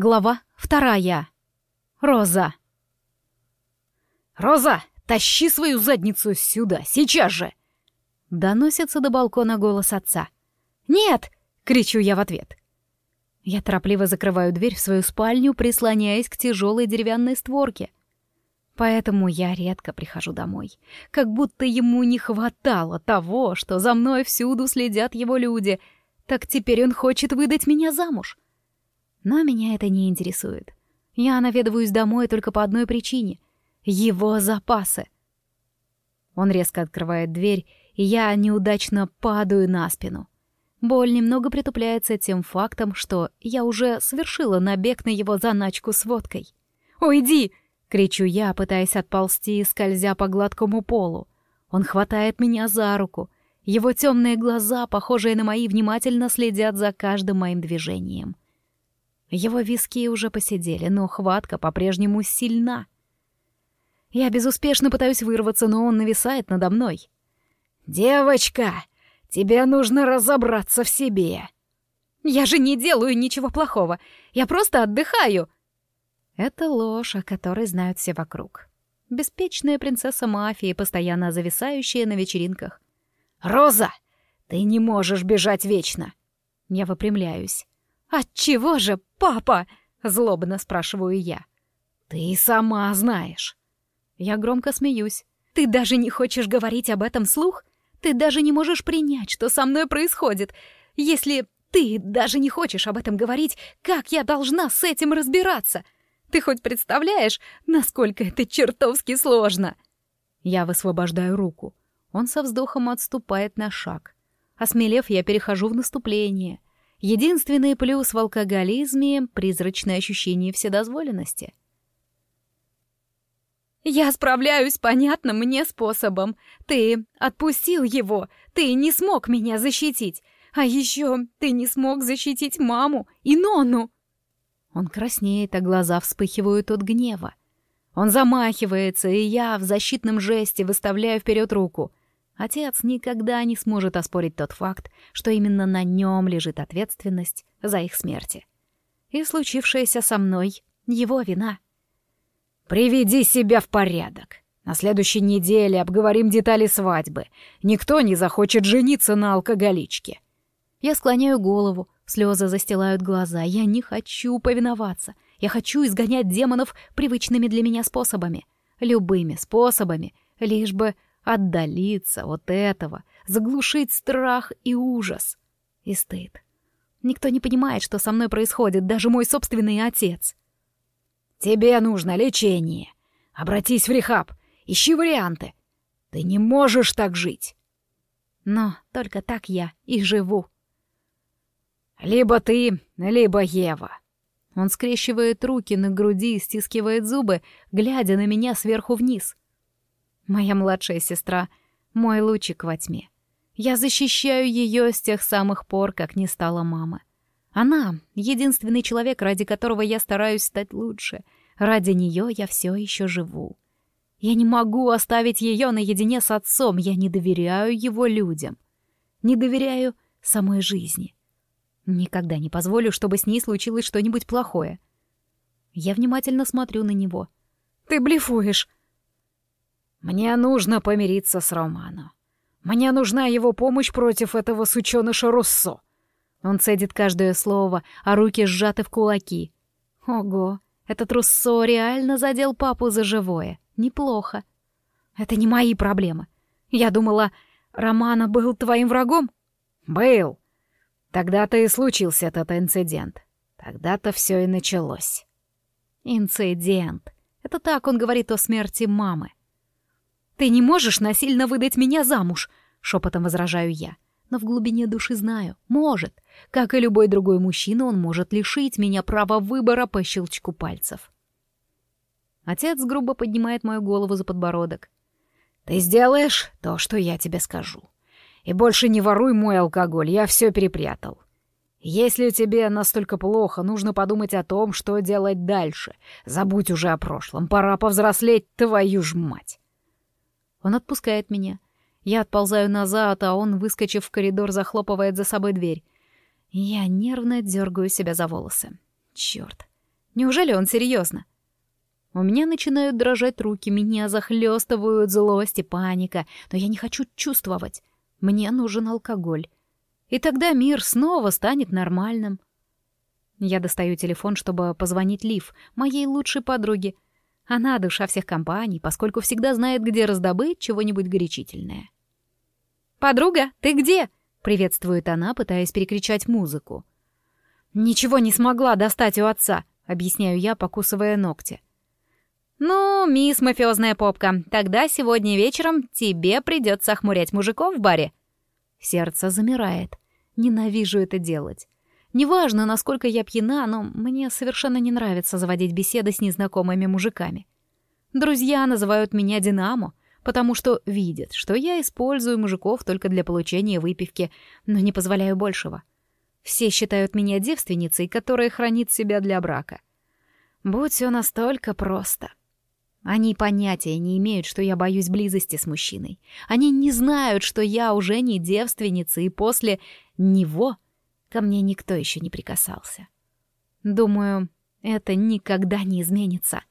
Глава вторая. Роза. «Роза, тащи свою задницу сюда, сейчас же!» Доносится до балкона голос отца. «Нет!» — кричу я в ответ. Я торопливо закрываю дверь в свою спальню, прислоняясь к тяжелой деревянной створке. Поэтому я редко прихожу домой. Как будто ему не хватало того, что за мной всюду следят его люди. Так теперь он хочет выдать меня замуж. Но меня это не интересует. Я наведываюсь домой только по одной причине — его запасы. Он резко открывает дверь, и я неудачно падаю на спину. Боль немного притупляется тем фактом, что я уже совершила набег на его заначку с водкой. «Уйди!» — кричу я, пытаясь отползти, скользя по гладкому полу. Он хватает меня за руку. Его темные глаза, похожие на мои, внимательно следят за каждым моим движением. Его виски уже посидели, но хватка по-прежнему сильна. Я безуспешно пытаюсь вырваться, но он нависает надо мной. «Девочка, тебе нужно разобраться в себе!» «Я же не делаю ничего плохого, я просто отдыхаю!» Это ложь, о которой знают все вокруг. Беспечная принцесса мафии, постоянно зависающая на вечеринках. «Роза, ты не можешь бежать вечно!» Я выпрямляюсь. «Отчего же, папа?» — злобно спрашиваю я. «Ты сама знаешь». Я громко смеюсь. «Ты даже не хочешь говорить об этом слух? Ты даже не можешь принять, что со мной происходит. Если ты даже не хочешь об этом говорить, как я должна с этим разбираться? Ты хоть представляешь, насколько это чертовски сложно?» Я высвобождаю руку. Он со вздохом отступает на шаг. Осмелев, я перехожу в наступление — Единственный плюс в алкоголизме — призрачное ощущение вседозволенности. «Я справляюсь понятным мне способом. Ты отпустил его, ты не смог меня защитить. А еще ты не смог защитить маму и Нону!» Он краснеет, а глаза вспыхивают от гнева. Он замахивается, и я в защитном жесте выставляю вперед руку. Отец никогда не сможет оспорить тот факт, что именно на нем лежит ответственность за их смерти. И случившееся со мной — его вина. «Приведи себя в порядок. На следующей неделе обговорим детали свадьбы. Никто не захочет жениться на алкоголичке». Я склоняю голову, слезы застилают глаза. Я не хочу повиноваться. Я хочу изгонять демонов привычными для меня способами. Любыми способами, лишь бы Отдалиться от этого, заглушить страх и ужас. И стыд. Никто не понимает, что со мной происходит, даже мой собственный отец. «Тебе нужно лечение. Обратись в рехаб. Ищи варианты. Ты не можешь так жить». Но только так я и живу. «Либо ты, либо Ева». Он скрещивает руки на груди и стискивает зубы, глядя на меня сверху вниз. Моя младшая сестра — мой лучик во тьме. Я защищаю ее с тех самых пор, как не стала мама. Она — единственный человек, ради которого я стараюсь стать лучше. Ради нее я все еще живу. Я не могу оставить ее наедине с отцом, я не доверяю его людям. Не доверяю самой жизни. Никогда не позволю, чтобы с ней случилось что-нибудь плохое. Я внимательно смотрю на него. «Ты блефуешь!» Мне нужно помириться с Романо. Мне нужна его помощь против этого сучёныша Руссо. Он цедит каждое слово, а руки сжаты в кулаки. Ого, этот Руссо реально задел папу за живое. Неплохо. Это не мои проблемы. Я думала, Романа был твоим врагом? Был. Тогда-то и случился этот инцидент. Тогда-то все и началось. Инцидент. Это так он говорит о смерти мамы. «Ты не можешь насильно выдать меня замуж», — шепотом возражаю я. Но в глубине души знаю, может. Как и любой другой мужчина, он может лишить меня права выбора по щелчку пальцев. Отец грубо поднимает мою голову за подбородок. «Ты сделаешь то, что я тебе скажу. И больше не воруй мой алкоголь, я все перепрятал. Если тебе настолько плохо, нужно подумать о том, что делать дальше. Забудь уже о прошлом, пора повзрослеть, твою ж мать!» Он отпускает меня. Я отползаю назад, а он, выскочив в коридор, захлопывает за собой дверь. Я нервно дергаю себя за волосы. Черт, Неужели он серьезно? У меня начинают дрожать руки, меня захлестывают злость и паника, но я не хочу чувствовать. Мне нужен алкоголь. И тогда мир снова станет нормальным. Я достаю телефон, чтобы позвонить Лив, моей лучшей подруге. Она душа всех компаний, поскольку всегда знает, где раздобыть чего-нибудь горячительное. «Подруга, ты где?» — приветствует она, пытаясь перекричать музыку. «Ничего не смогла достать у отца», — объясняю я, покусывая ногти. «Ну, мисс мафиозная попка, тогда сегодня вечером тебе придется охмурять мужиков в баре». Сердце замирает. Ненавижу это делать. Неважно, насколько я пьяна, но мне совершенно не нравится заводить беседы с незнакомыми мужиками. Друзья называют меня «Динамо», потому что видят, что я использую мужиков только для получения выпивки, но не позволяю большего. Все считают меня девственницей, которая хранит себя для брака. Будь все настолько просто. Они понятия не имеют, что я боюсь близости с мужчиной. Они не знают, что я уже не девственница, и после него ко мне никто еще не прикасался. Думаю, это никогда не изменится.